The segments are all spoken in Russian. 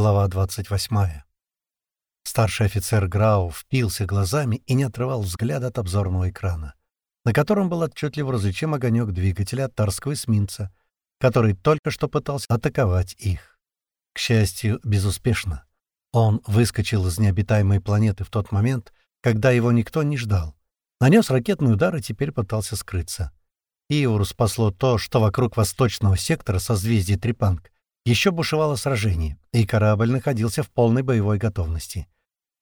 Глава 28. Старший офицер Грау впился глазами и не отрывал взгляда от обзорного экрана, на котором был отчетливо различим огонек двигателя тарского эсминца, который только что пытался атаковать их. К счастью, безуспешно. Он выскочил из необитаемой планеты в тот момент, когда его никто не ждал. Нанес ракетный удар и теперь пытался скрыться. Иуру спасло то, что вокруг восточного сектора созвездия Трипанг еще бушевало сражение, и корабль находился в полной боевой готовности.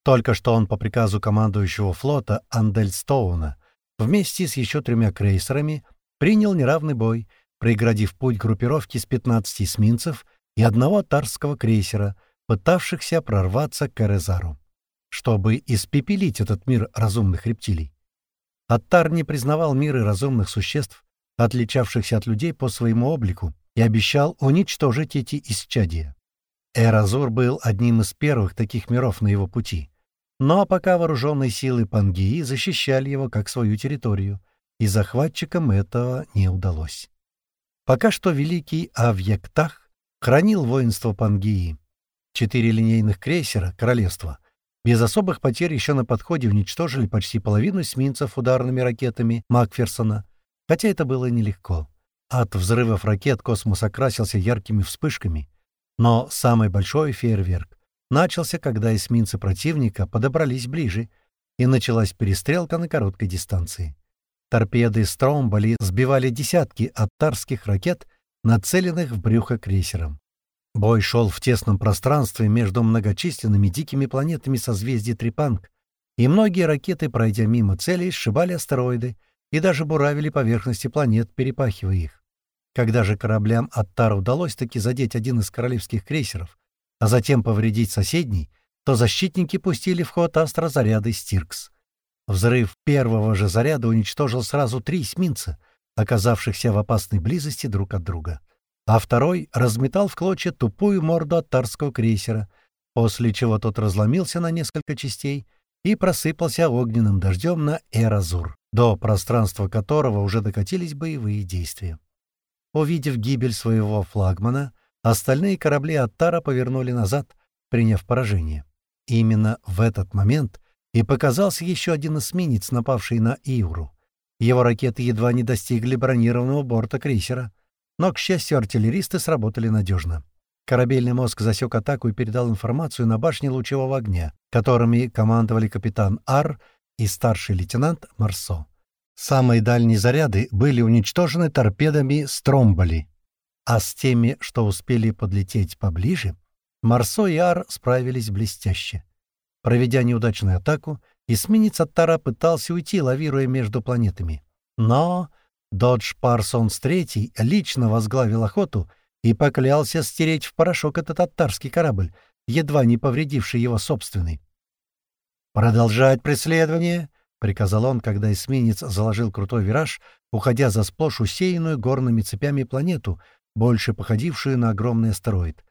Только что он по приказу командующего флота Андельстоуна вместе с еще тремя крейсерами принял неравный бой, преградив путь группировки с 15 эсминцев и одного тарского крейсера, пытавшихся прорваться к Эрезару, чтобы испепелить этот мир разумных рептилий. Аттар не признавал миры разумных существ, отличавшихся от людей по своему облику, и обещал уничтожить эти исчадия. Эразур был одним из первых таких миров на его пути. Но пока вооруженные силы Пангии защищали его как свою территорию, и захватчикам этого не удалось. Пока что великий Авьяктах хранил воинство Пангии. Четыре линейных крейсера королевства без особых потерь еще на подходе уничтожили почти половину эсминцев ударными ракетами Макферсона, хотя это было нелегко. От взрывов ракет космос окрасился яркими вспышками, но самый большой фейерверк начался, когда эсминцы противника подобрались ближе, и началась перестрелка на короткой дистанции. Торпеды Стромболи сбивали десятки оттарских ракет, нацеленных в брюхо крейсером. Бой шел в тесном пространстве между многочисленными дикими планетами созвездия Трипанг, и многие ракеты, пройдя мимо целей, сшибали астероиды и даже буравили поверхности планет, перепахивая их. Когда же кораблям Аттара удалось таки задеть один из королевских крейсеров, а затем повредить соседний, то защитники пустили в ход астрозаряды «Стиркс». Взрыв первого же заряда уничтожил сразу три эсминца, оказавшихся в опасной близости друг от друга, а второй разметал в клочья тупую морду аттарского крейсера, после чего тот разломился на несколько частей и просыпался огненным дождем на Эразур, до пространства которого уже докатились боевые действия. Увидев гибель своего флагмана, Остальные корабли Аттара повернули назад, приняв поражение. Именно в этот момент и показался еще один эсминец, напавший на Иуру. Его ракеты едва не достигли бронированного борта крейсера. Но, к счастью, артиллеристы сработали надежно. Корабельный мозг засек атаку и передал информацию на башне лучевого огня, которыми командовали капитан Ар и старший лейтенант Марсо. Самые дальние заряды были уничтожены торпедами Стромболи, а с теми, что успели подлететь поближе, Марсо и Ар справились блестяще. Проведя неудачную атаку, эсминец Аттара пытался уйти, лавируя между планетами. Но Додж Парсонс III лично возглавил охоту и поклялся стереть в порошок этот аттарский корабль, едва не повредивший его собственный. «Продолжать преследование!» — приказал он, когда эсминец заложил крутой вираж, уходя за сплошь усеянную горными цепями планету, больше походившую на огромный астероид.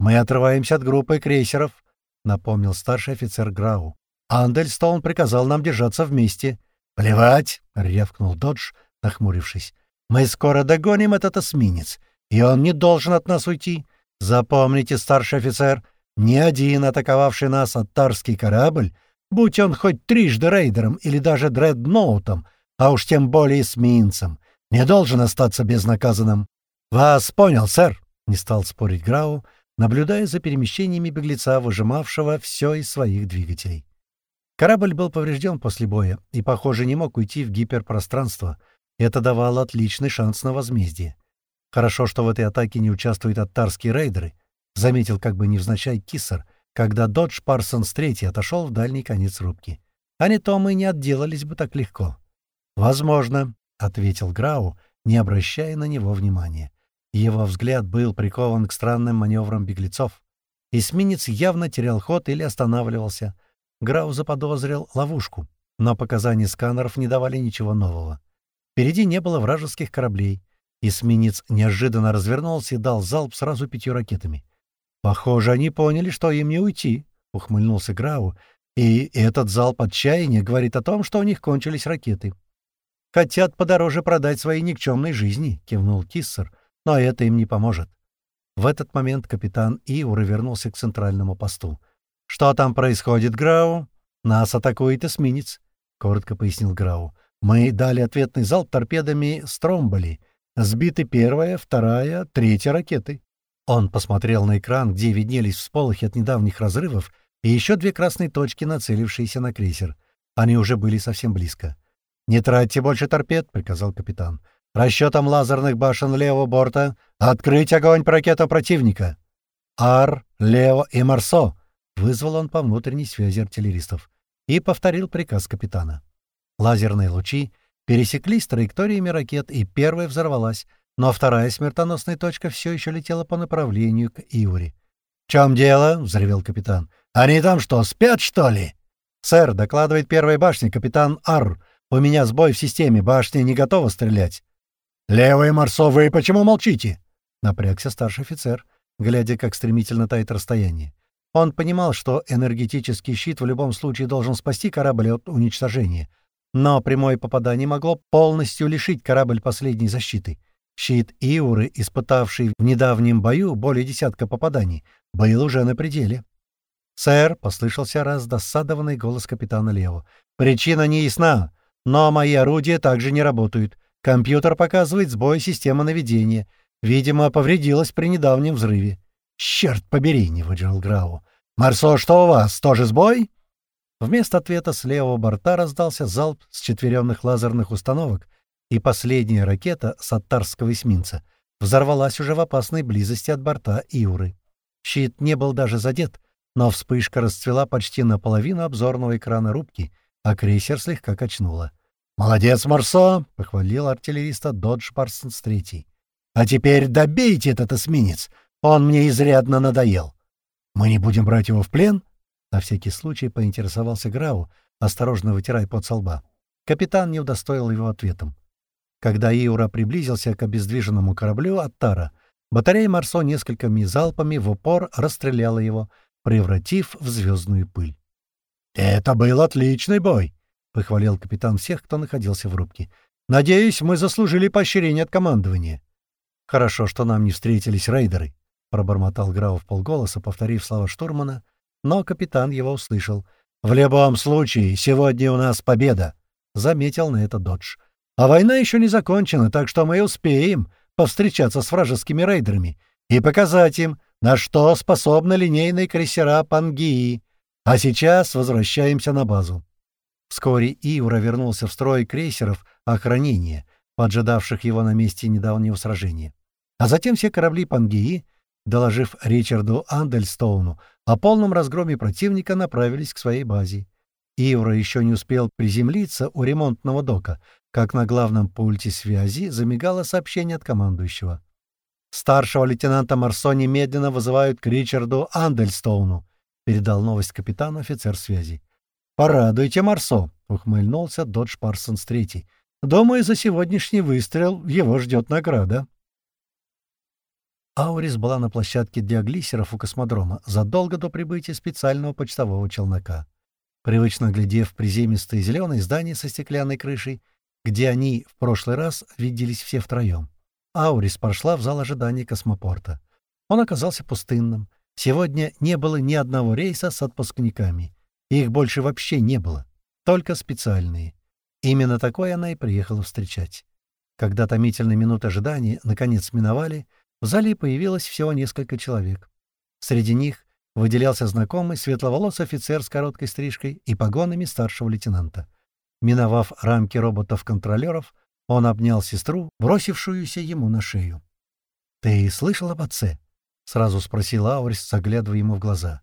«Мы отрываемся от группы крейсеров», — напомнил старший офицер Грау. «Андельстоун приказал нам держаться вместе». «Плевать!» — рявкнул Додж, нахмурившись. «Мы скоро догоним этот эсминец, и он не должен от нас уйти. Запомните, старший офицер, ни один атаковавший нас аттарский корабль, будь он хоть трижды рейдером или даже дредноутом, а уж тем более эсминцем, не должен остаться безнаказанным. «Вас понял, сэр», — не стал спорить Грау, наблюдая за перемещениями беглеца, выжимавшего все из своих двигателей. Корабль был поврежден после боя и, похоже, не мог уйти в гиперпространство. Это давало отличный шанс на возмездие. Хорошо, что в этой атаке не участвуют аттарские рейдеры, заметил как бы невзначай Киссер, когда Додж Парсонс III отошел в дальний конец рубки. А не то мы не отделались бы так легко. «Возможно», — ответил Грау, не обращая на него внимания. Его взгляд был прикован к странным маневрам беглецов. Эсминец явно терял ход или останавливался. Грау заподозрил ловушку, но показания сканеров не давали ничего нового. Впереди не было вражеских кораблей. Эсминец неожиданно развернулся и дал залп сразу пятью ракетами. «Похоже, они поняли, что им не уйти», — ухмыльнулся Грау. «И этот залп отчаяния говорит о том, что у них кончились ракеты». «Хотят подороже продать свои никчемные жизни», — кивнул Киссер но это им не поможет. В этот момент капитан Иура вернулся к центральному посту. «Что там происходит, Грау?» «Нас атакует эсминец», — коротко пояснил Грау. «Мы дали ответный залп торпедами Стромболи. Сбиты первая, вторая, третья ракеты». Он посмотрел на экран, где виднелись всполохи от недавних разрывов, и еще две красные точки, нацелившиеся на крейсер. Они уже были совсем близко. «Не тратьте больше торпед», — приказал капитан. «Расчетом лазерных башен левого борта открыть огонь по ракетам противника». «Ар, Лео и Марсо», — вызвал он по внутренней связи артиллеристов и повторил приказ капитана. Лазерные лучи пересеклись траекториями ракет, и первая взорвалась, но вторая смертоносная точка все еще летела по направлению к Иури. «В чем дело?» — взревел капитан. «Они там что, спят, что ли?» «Сэр, докладывает первая башня, капитан Ар. У меня сбой в системе, башня не готова стрелять». «Левые Марсо, вы почему молчите?» — напрягся старший офицер, глядя, как стремительно тает расстояние. Он понимал, что энергетический щит в любом случае должен спасти корабль от уничтожения, но прямое попадание могло полностью лишить корабль последней защиты. Щит Иуры, испытавший в недавнем бою более десятка попаданий, был уже на пределе. «Сэр», — послышался раздосадованный голос капитана Лео, — «причина не ясна, но мои орудия также не работают. Компьютер показывает сбой системы наведения. Видимо, повредилась при недавнем взрыве». «Черт побери!» — не выдержал Грау. «Марсо, что у вас? Тоже сбой?» Вместо ответа с левого борта раздался залп с четверенных лазерных установок, и последняя ракета с аттарского эсминца взорвалась уже в опасной близости от борта Иуры. Щит не был даже задет, но вспышка расцвела почти наполовину обзорного экрана рубки, а крейсер слегка качнуло. «Молодец, Марсо!» — похвалил артиллериста Додж Парсонс Третий. «А теперь добейте этот эсминец! Он мне изрядно надоел!» «Мы не будем брать его в плен?» На всякий случай поинтересовался Грау, осторожно вытирая пот со лба. Капитан не удостоил его ответом. Когда Иура приблизился к обездвиженному кораблю Аттара, батарея Марсо несколькими залпами в упор расстреляла его, превратив в звездную пыль. «Это был отличный бой!» — похвалил капитан всех, кто находился в рубке. «Надеюсь, мы заслужили поощрение от командования». «Хорошо, что нам не встретились рейдеры», — пробормотал Грау в полголоса, повторив слова штурмана, но капитан его услышал. «В любом случае, сегодня у нас победа», — заметил на это Додж. «А война еще не закончена, так что мы успеем повстречаться с вражескими рейдерами и показать им, на что способны линейные крейсера Пангии. А сейчас возвращаемся на базу. Вскоре Иура вернулся в строй крейсеров охранения, поджидавших его на месте недавнего сражения. А затем все корабли Пангии, доложив Ричарду Андельстоуну о полном разгроме противника, направились к своей базе. Иура еще не успел приземлиться у ремонтного дока, как на главном пульте связи замигало сообщение от командующего. Старшего лейтенанта Марсо немедленно вызывают к Ричарду Андельстоуну», — передал новость капитану офицер связи. «Порадуйте, Марсо», — ухмыльнулся Додж Парсонс Третий. «Думаю, за сегодняшний выстрел его ждет награда». Аурис была на площадке для глиссеров у космодрома задолго до прибытия специального почтового челнока. Привычно глядев приземистое зеленое здание со стеклянной крышей, где они в прошлый раз виделись все втроем. Аурис прошла в зал ожидания космопорта. Он оказался пустынным. Сегодня не было ни одного рейса с отпускниками. Их больше вообще не было. Только специальные. Именно такой она и приехала встречать. Когда томительные минуты ожидания наконец миновали, в зале появилось всего несколько человек. Среди них выделялся знакомый светловолосый офицер с короткой стрижкой и погонами старшего лейтенанта. Миновав рамки роботов-контролеров, он обнял сестру, бросившуюся ему на шею. «Ты слышал об отце?» — сразу спросил Аурис, заглядывая ему в глаза.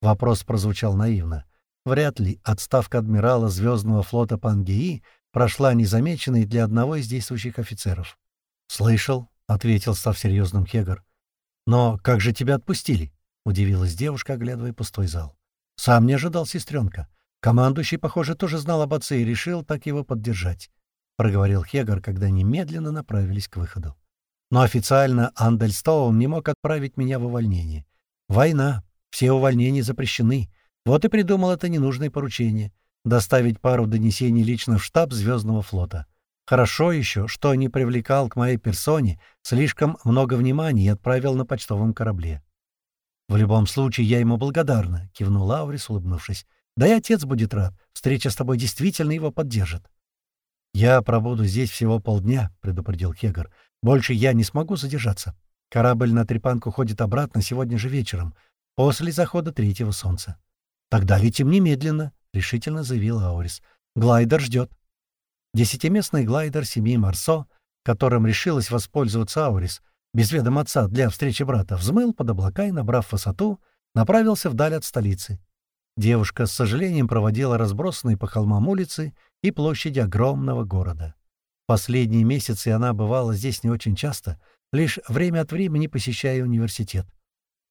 Вопрос прозвучал наивно. Вряд ли отставка адмирала Звездного флота Пангеи прошла незамеченной для одного из действующих офицеров. «Слышал», — ответил, став серьезным Хегар. «Но как же тебя отпустили?» — удивилась девушка, оглядывая пустой зал. «Сам не ожидал сестренка. Командующий, похоже, тоже знал об отце и решил так его поддержать. — проговорил Хегар, когда немедленно направились к выходу. «Но официально Андельстоун не мог отправить меня в увольнение. Война. Все увольнения запрещены. Вот и придумал это ненужное поручение — доставить пару донесений лично в штаб Звездного флота. Хорошо еще, что не привлекал к моей персоне слишком много внимания и отправил на почтовом корабле. «В любом случае, я ему благодарна», — кивнул Аурис, улыбнувшись. «Да и отец будет рад. Встреча с тобой действительно его поддержит». «Я пробуду здесь всего полдня», — предупредил Хегар. «Больше я не смогу задержаться. Корабль на Трепанку ходит обратно сегодня же вечером, после захода третьего солнца». «Тогда летим немедленно», — решительно заявил Аурис. «Глайдер ждет». Десятиместный глайдер семьи Марсо, которым решилась воспользоваться Аурис, без ведома отца для встречи брата, взмыл под облака и, набрав высоту, направился вдаль от столицы. Девушка с сожалением проводила разбросанные по холмам улицы и площади огромного города. Последние месяцы она бывала здесь не очень часто, лишь время от времени посещая университет.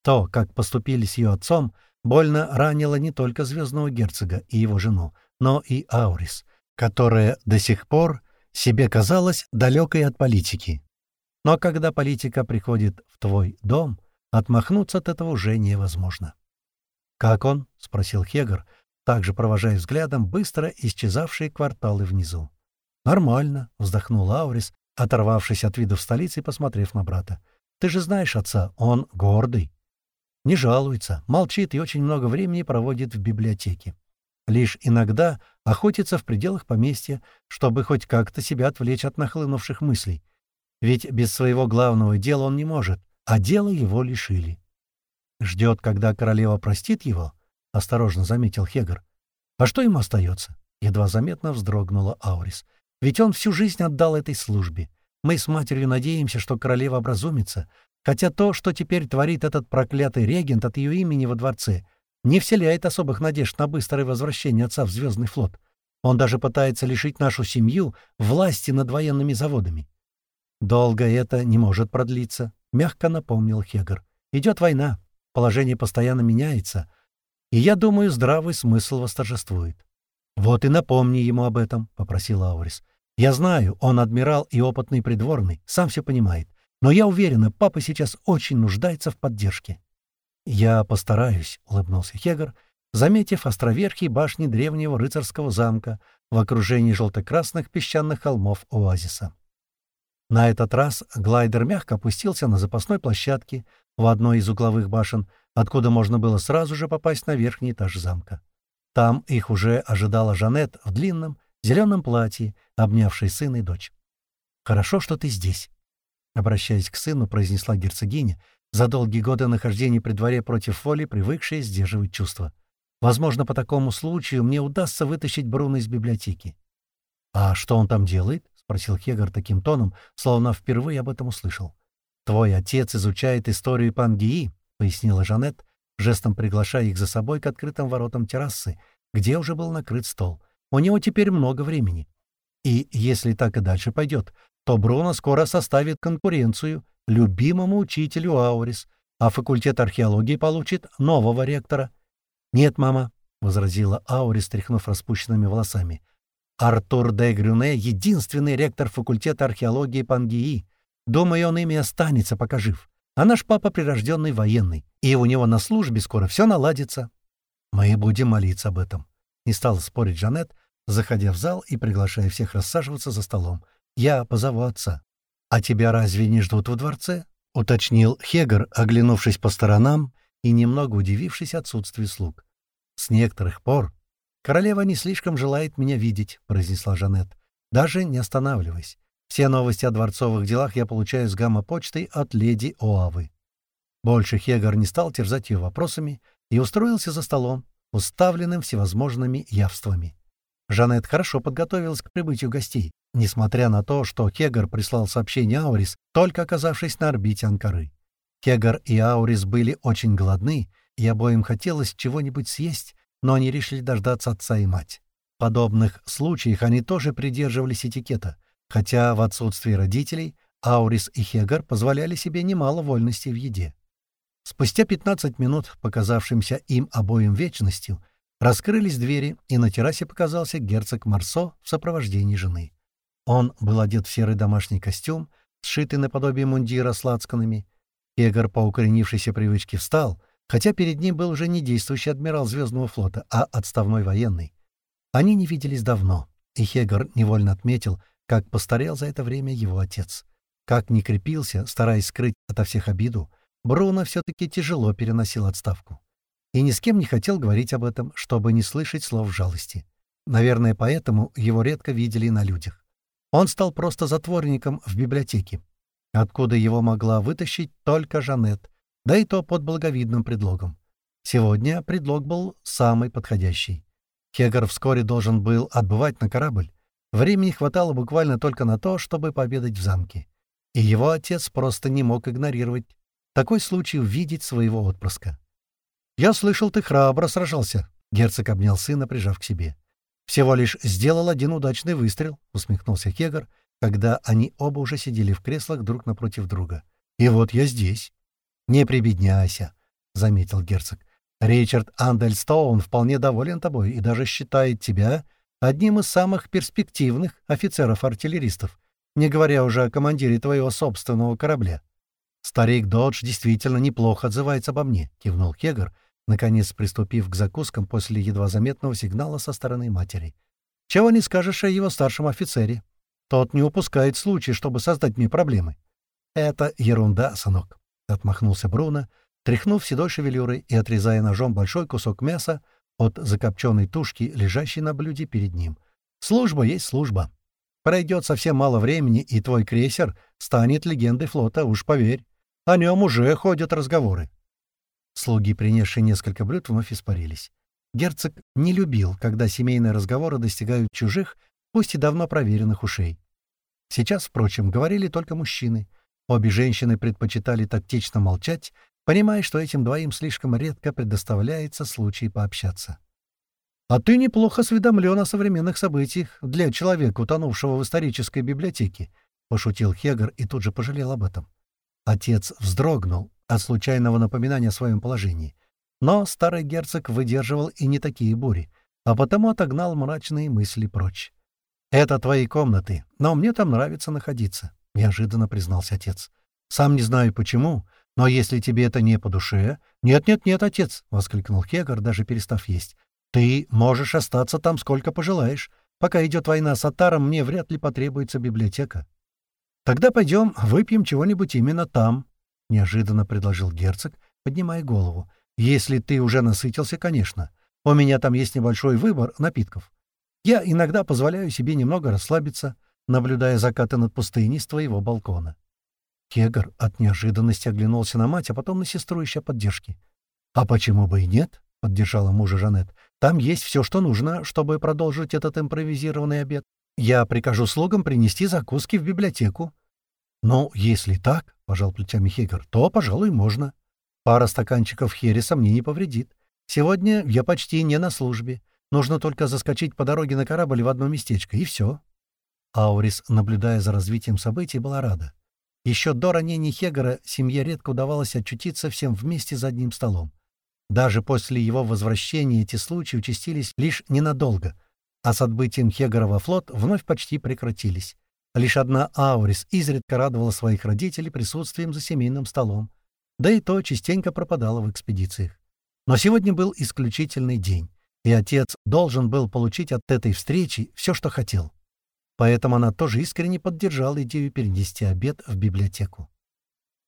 То, как поступили с ее отцом, больно ранило не только звездного герцога и его жену, но и Аурис, которая до сих пор себе казалась далекой от политики. Но когда политика приходит в твой дом, отмахнуться от этого уже невозможно. «Как он?» — спросил Хегар, также провожая взглядом быстро исчезавшие кварталы внизу. «Нормально», — вздохнул Аурис, оторвавшись от видов столицы и посмотрев на брата. «Ты же знаешь отца, он гордый. Не жалуется, молчит и очень много времени проводит в библиотеке. Лишь иногда охотится в пределах поместья, чтобы хоть как-то себя отвлечь от нахлынувших мыслей. Ведь без своего главного дела он не может, а дело его лишили. «Ждет, когда королева простит его?» — осторожно заметил Хегар. «А что ему остается?» — едва заметно вздрогнула Аурис. «Ведь он всю жизнь отдал этой службе. Мы с матерью надеемся, что королева образумится, хотя то, что теперь творит этот проклятый регент от ее имени во дворце, не вселяет особых надежд на быстрое возвращение отца в Звездный флот. Он даже пытается лишить нашу семью власти над военными заводами. «Долго это не может продлиться», — мягко напомнил Хегар. «Идет война, положение постоянно меняется, и я думаю, здравый смысл восторжествует». «Вот и напомни ему об этом», — попросил Аурис. «Я знаю, он адмирал и опытный придворный, сам все понимает, но я уверена, папа сейчас очень нуждается в поддержке». «Я постараюсь», — улыбнулся Хегар, заметив островерхие башни древнего рыцарского замка в окружении желто-красных песчаных холмов оазиса. На этот раз глайдер мягко опустился на запасной площадке в одной из угловых башен, откуда можно было сразу же попасть на верхний этаж замка. Там их уже ожидала Жанет в длинном, зеленом платье, обнявшей сына и дочь. «Хорошо, что ты здесь», — обращаясь к сыну, произнесла герцогиня, за долгие годы нахождения при дворе против воли, привыкшие сдерживать чувства. Возможно, по такому случаю мне удастся вытащить Бруно из библиотеки. «А что он там делает?» — спросил Хегар таким тоном, словно впервые об этом услышал. «Твой отец изучает историю Пангии», — пояснила Жанет, жестом приглашая их за собой к открытым воротам террасы, где уже был накрыт стол. «У него теперь много времени. И если так и дальше пойдет, то Бруно скоро составит конкуренцию любимому учителю Аурис, а факультет археологии получит нового ректора. «Нет, мама», — возразила Аурис, тряхнув распущенными волосами. «Артур де Грюне — единственный ректор факультета археологии Пангии. Думаю, он ими останется, пока жив. А наш папа прирожденный военный, и у него на службе скоро все наладится». «Мы будем молиться об этом», — не стала спорить Жанет, заходя в зал и приглашая всех рассаживаться за столом. «Я позову отца». «А тебя разве не ждут во дворце?» — уточнил Хегар, оглянувшись по сторонам и немного удивившись отсутствию слуг. «С некоторых пор королева не слишком желает меня видеть», — произнесла Жанет, даже не останавливаясь. «Все новости о дворцовых делах я получаю с гамма-почтой от леди Оавы». Больше Хегар не стал терзать ее вопросами и устроился за столом, уставленным всевозможными явствами. Жанет хорошо подготовилась к прибытию гостей, несмотря на то, что Хегар прислал сообщение Аурис, только оказавшись на орбите Анкары. Хегар и Аурис были очень голодны, и обоим хотелось чего-нибудь съесть, но они решили дождаться отца и мать. В подобных случаях они тоже придерживались этикета, хотя в отсутствии родителей Аурис и Хегар позволяли себе немало вольностей в еде. Спустя 15 минут, показавшимся им обоим вечностью, Раскрылись двери, и на террасе показался герцог Марсо в сопровождении жены. Он был одет в серый домашний костюм, сшитый наподобие мундира с лацканами. Егор по укоренившейся привычке встал, хотя перед ним был уже не действующий адмирал Звездного флота, а отставной военный. Они не виделись давно, и Хегар невольно отметил, как постарел за это время его отец. Как не крепился, стараясь скрыть ото всех обиду, Бруно все-таки тяжело переносил отставку. И ни с кем не хотел говорить об этом, чтобы не слышать слов жалости. Наверное, поэтому его редко видели на людях. Он стал просто затворником в библиотеке, откуда его могла вытащить только Жанет, да и то под благовидным предлогом. Сегодня предлог был самый подходящий. Хегар вскоре должен был отбывать на корабль. Времени хватало буквально только на то, чтобы пообедать в замке. И его отец просто не мог игнорировать такой случай увидеть своего отпрыска. «Я слышал, ты храбро сражался», — герцог обнял сына, прижав к себе. «Всего лишь сделал один удачный выстрел», — усмехнулся Хегар, когда они оба уже сидели в креслах друг напротив друга. «И вот я здесь». «Не прибедняйся», — заметил герцог. Ричард Андельстоун вполне доволен тобой и даже считает тебя одним из самых перспективных офицеров-артиллеристов, не говоря уже о командире твоего собственного корабля. «Старик Додж действительно неплохо отзывается обо мне», — кивнул Хегар, наконец приступив к закускам после едва заметного сигнала со стороны матери. «Чего не скажешь о его старшем офицере? Тот не упускает случай, чтобы создать мне проблемы». «Это ерунда, сынок», — отмахнулся Бруно, — тряхнув седой шевелюрой и отрезая ножом большой кусок мяса от закопченной тушки, лежащей на блюде перед ним. «Служба есть служба. Пройдет совсем мало времени, и твой крейсер станет легендой флота, уж поверь. О нем уже ходят разговоры». Слуги, принесшие несколько блюд, вновь испарились. Герцог не любил, когда семейные разговоры достигают чужих, пусть и давно проверенных ушей. Сейчас, впрочем, говорили только мужчины. Обе женщины предпочитали тактично молчать понимая, что этим двоим слишком редко предоставляется случай пообщаться. «А ты неплохо осведомлен о современных событиях для человека, утонувшего в исторической библиотеке», — пошутил Хегар и тут же пожалел об этом. Отец вздрогнул от случайного напоминания о своем положении. Но старый герцог выдерживал и не такие бури, а потому отогнал мрачные мысли прочь. «Это твои комнаты, но мне там нравится находиться», — неожиданно признался отец. «Сам не знаю почему, но если тебе это не по душе... Нет-нет-нет, отец, — воскликнул Хегар, даже перестав есть. Ты можешь остаться там сколько пожелаешь. Пока идет война с Атаром, мне вряд ли потребуется библиотека. Тогда пойдем выпьем чего-нибудь именно там, — неожиданно предложил герцог, поднимая голову. Если ты уже насытился, конечно. У меня там есть небольшой выбор напитков. Я иногда позволяю себе немного расслабиться, наблюдая закаты над пустыней с твоего балкона. Кегар от неожиданности оглянулся на мать, а потом на сестру, ища поддержки. «А почему бы и нет?» — поддержала мужа Жанет. «Там есть все, что нужно, чтобы продолжить этот импровизированный обед. Я прикажу слугам принести закуски в библиотеку». «Ну, если так», — пожал плечами Хегар, — «то, пожалуй, можно. Пара стаканчиков хереса мне не повредит. Сегодня я почти не на службе. Нужно только заскочить по дороге на корабль в одно местечко, и все». Аурис, наблюдая за развитием событий, была рада. Еще до ранения Хегора семье редко удавалось очутиться всем вместе за одним столом. Даже после его возвращения эти случаи участились лишь ненадолго, а с отбытием Хегора во флот вновь почти прекратились. Лишь одна Аурис изредка радовала своих родителей присутствием за семейным столом, да и то частенько пропадала в экспедициях. Но сегодня был исключительный день, и отец должен был получить от этой встречи все, что хотел поэтому она тоже искренне поддержала идею перенести обед в библиотеку.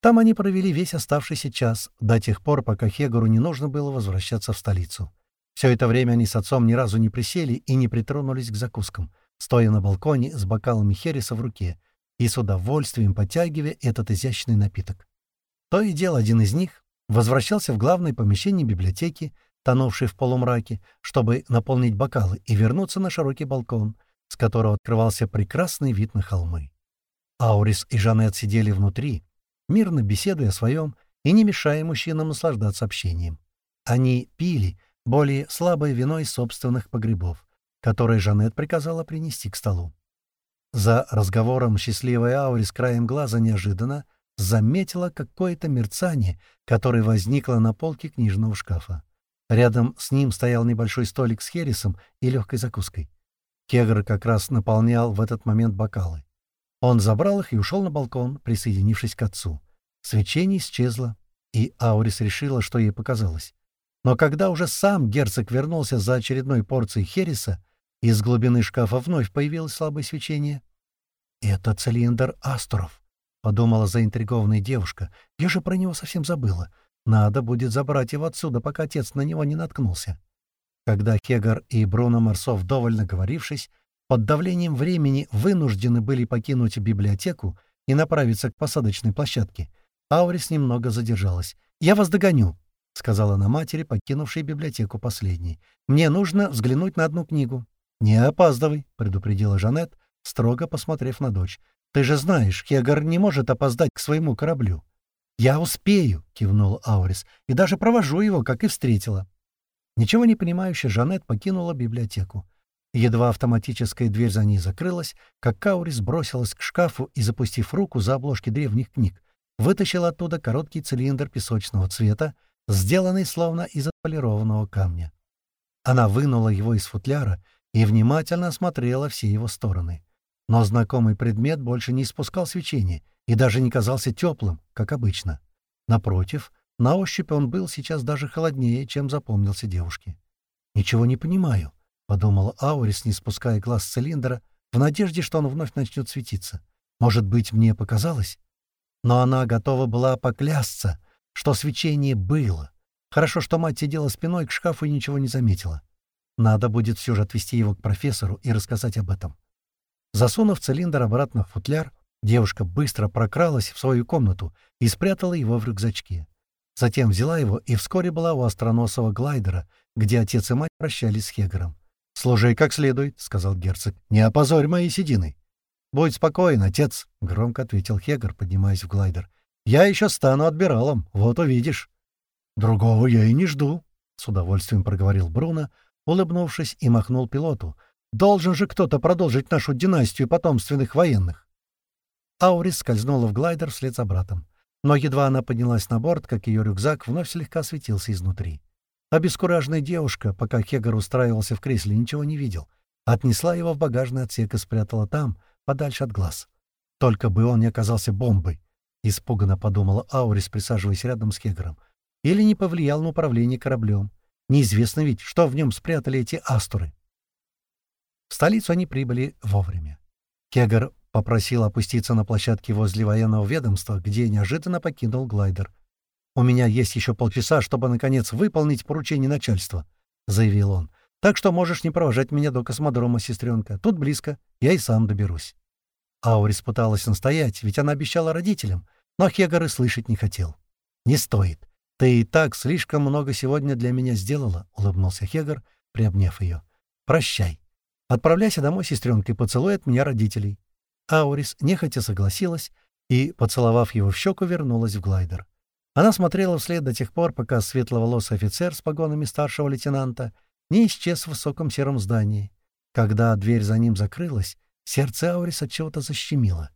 Там они провели весь оставшийся час, до тех пор, пока Хегору не нужно было возвращаться в столицу. Все это время они с отцом ни разу не присели и не притронулись к закускам, стоя на балконе с бокалами хереса в руке и с удовольствием подтягивая этот изящный напиток. То и дело один из них возвращался в главное помещение библиотеки, тонувший в полумраке, чтобы наполнить бокалы и вернуться на широкий балкон, с которого открывался прекрасный вид на холмы. Аурис и Жанет сидели внутри, мирно беседуя о своем и не мешая мужчинам наслаждаться общением. Они пили более слабое вино из собственных погребов, которое Жанет приказала принести к столу. За разговором счастливая Аурис краем глаза неожиданно заметила какое-то мерцание, которое возникло на полке книжного шкафа. Рядом с ним стоял небольшой столик с хересом и легкой закуской. Кегр как раз наполнял в этот момент бокалы. Он забрал их и ушел на балкон, присоединившись к отцу. Свечение исчезло, и Аурис решила, что ей показалось. Но когда уже сам герцог вернулся за очередной порцией хереса, из глубины шкафа вновь появилось слабое свечение. «Это цилиндр Асторов», — подумала заинтригованная девушка. «Я же про него совсем забыла. Надо будет забрать его отсюда, пока отец на него не наткнулся». Когда Хегар и Бруно Марсов, довольно говорившись, под давлением времени вынуждены были покинуть библиотеку и направиться к посадочной площадке, Аурис немного задержалась. «Я вас догоню», — сказала она матери, покинувшей библиотеку последней. «Мне нужно взглянуть на одну книгу». «Не опаздывай», — предупредила Жанет, строго посмотрев на дочь. «Ты же знаешь, Хегар не может опоздать к своему кораблю». «Я успею», — кивнул Аурис, — «и даже провожу его, как и встретила». Ничего не понимающая Жанет покинула библиотеку. Едва автоматическая дверь за ней закрылась, как Каурис бросилась к шкафу и, запустив руку за обложки древних книг, вытащила оттуда короткий цилиндр песочного цвета, сделанный словно из отполированного камня. Она вынула его из футляра и внимательно осмотрела все его стороны. Но знакомый предмет больше не испускал свечения и даже не казался теплым, как обычно. Напротив, на ощупь он был сейчас даже холоднее, чем запомнился девушке. «Ничего не понимаю», — подумала Аурис, не спуская глаз с цилиндра, в надежде, что он вновь начнет светиться. «Может быть, мне показалось?» Но она готова была поклясться, что свечение было. Хорошо, что мать сидела спиной к шкафу и ничего не заметила. Надо будет все же отвезти его к профессору и рассказать об этом. Засунув цилиндр обратно в футляр, девушка быстро прокралась в свою комнату и спрятала его в рюкзачке. Затем взяла его и вскоре была у остроносого глайдера, где отец и мать прощались с Хегером. «Служи как следует», — сказал герцог. «Не опозорь мои седины». «Будь спокоен, отец», — громко ответил Хегер, поднимаясь в глайдер. «Я еще стану адмиралом, вот увидишь». «Другого я и не жду», — с удовольствием проговорил Бруно, улыбнувшись и махнул пилоту. «Должен же кто-то продолжить нашу династию потомственных военных». Аурис скользнула в глайдер вслед за братом. Но едва она поднялась на борт, как ее рюкзак вновь слегка светился изнутри. Обескураженная девушка, пока Хегар устраивался в кресле, ничего не видел. Отнесла его в багажный отсек и спрятала там, подальше от глаз. Только бы он не оказался бомбой, — испуганно подумала Аурис, присаживаясь рядом с Хегаром. Или не повлиял на управление кораблем. Неизвестно ведь, что в нем спрятали эти астры. В столицу они прибыли вовремя. Кегар Попросил опуститься на площадке возле военного ведомства, где неожиданно покинул глайдер. «У меня есть еще полчаса, чтобы, наконец, выполнить поручение начальства», — заявил он. «Так что можешь не провожать меня до космодрома, сестренка. Тут близко. Я и сам доберусь». Аурис пыталась настоять, ведь она обещала родителям, но Хегар и слышать не хотел. «Не стоит. Ты и так слишком много сегодня для меня сделала», — улыбнулся Хегар, приобняв ее. «Прощай. Отправляйся домой, сестренка, и поцелуй от меня родителей. Аурис нехотя согласилась и, поцеловав его в щеку, вернулась в глайдер. Она смотрела вслед до тех пор, пока светловолосый офицер с погонами старшего лейтенанта не исчез в высоком сером здании. Когда дверь за ним закрылась, сердце Аурис от чего-то защемило.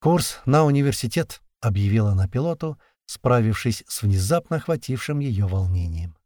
«Курс на университет», — объявила она пилоту, справившись с внезапно охватившим ее волнением.